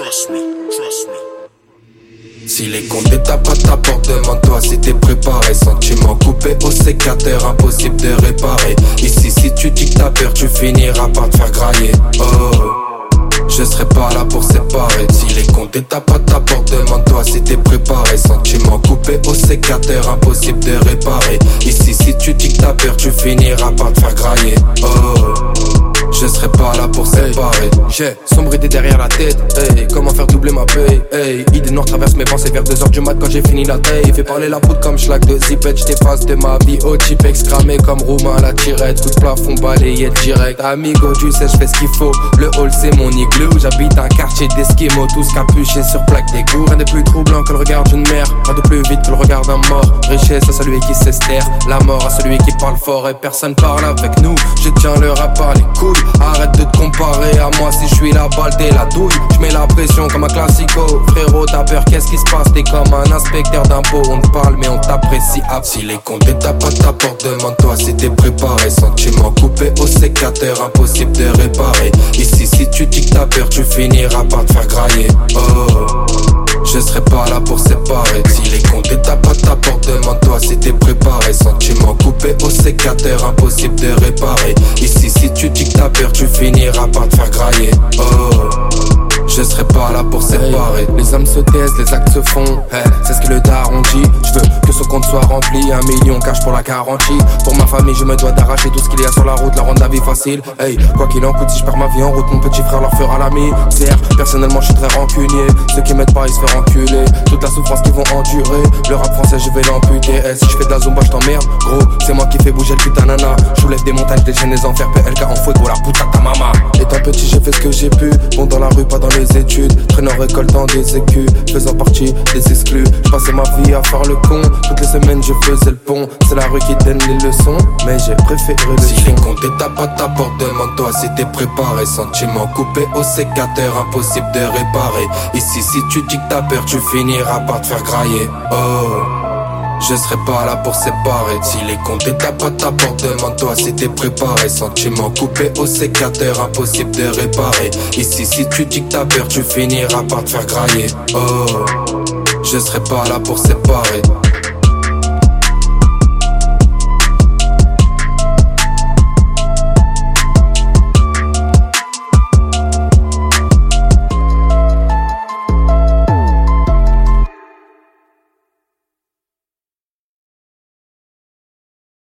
Trust me, trust me. Si les comptes tapent à ta porte, demande-toi si t'es préparé. Sentiment coupé au sécateur, impossible de réparer. Ici, si tu dis que t'as tu finiras par te faire grailler. Oh, je serai pas là pour séparer. Si les comptes tapent à ta porte, demande-toi si t'es préparé. Sentiment coupé au sécateur, impossible de réparer. Ici, si tu dis que t'as tu finiras par te faire grailler. J'ai sombre idée derrière la tête. Comment faire doubler ma paye? Hey, idée noire traverse mes pensées vers 2h du mat quand j'ai fini la taille. Fait parler la poudre comme schlag de zipette. J't'efface de ma vie au chip excramé comme Roumain à la tirette. Coup de plafond balayé direct. Amigo, tu sais, j'fais ce qu'il faut. Le hall c'est mon igloo. J'habite un quartier d'esquimaux, tous capuchés sur plaque d'égout. Rien de plus troublant que le regard d'une mère. Rien de plus vite que le regard d'un mort. Richesse à celui qui s'estère. La mort à celui qui parle fort et personne parle avec nous. Je tiens le rap par les couilles. Arrête de te comparer à moi si je suis la balle t'es la douille. Je mets la pression comme un classico. Frérot t'as peur qu'est-ce qui se passe? T'es comme un inspecteur d'impôts. On te parle mais on t'apprécie. Si les comptes tapent à ta porte Demande-toi si t'es préparé. Sentiment coupé au sécateur Impossible de réparer. Ici si tu dis que t'as peur Tu finiras par te faire grailler. Oh je serai pas là pour Demande-toi si t'es préparé Sentiment coupé au sécateur Impossible de réparer Ici si tu dis que t'as peur Tu finiras par te faire grailler Oh je serai pas là pour séparer. Les hommes se taisent, les actes se font. c'est ce que le daron dit. Je veux ce compte soit rempli. Un million cash pour la garantie. Pour ma famille, je me dois d'arracher tout ce qu'il y a sur la route, leur rendre la vie facile. Hey, quoi qu'il en coûte, si je perds ma vie en route, mon petit frère leur fera la misère. Personnellement, je suis très rancunier. Ceux qui m'aident pas, ils se font enculer. Toute la souffrance qu'ils vont endurer. Le rap français, je vais l'amputer. Eh, si je fais de la zumba, je t'emmerde. Gros, c'est moi qui fais bouger le putain nana. Je soulève des montagnes, des chaînes, des enfers. PLK en fouet, la putain ta maman. Petit, j'ai fait ce que j'ai pu. Bon, dans la rue, pas dans les études, traînant récoltant des écus, faisant partie des exclus. Je passais ma vie à faire le con, toutes les semaines je faisais le pont. C'est la rue qui donne les leçons, mais j'ai préféré le Si les comptes tapent à ta porte, demande-toi si t'es préparé. Sentiment coupé au sécateur, impossible de réparer. Ici, si tu dis que t'as peur, tu finiras par te faire grailler. Oh. Je serai pas là pour séparer. Si les comptes tapent à ta porte Demande-toi si t'es préparé. Sentiment coupé au sécateur Impossible de réparer. Ici si tu dis que t'as peur Tu finiras par te faire grailler. Oh. Je serai pas là pour séparer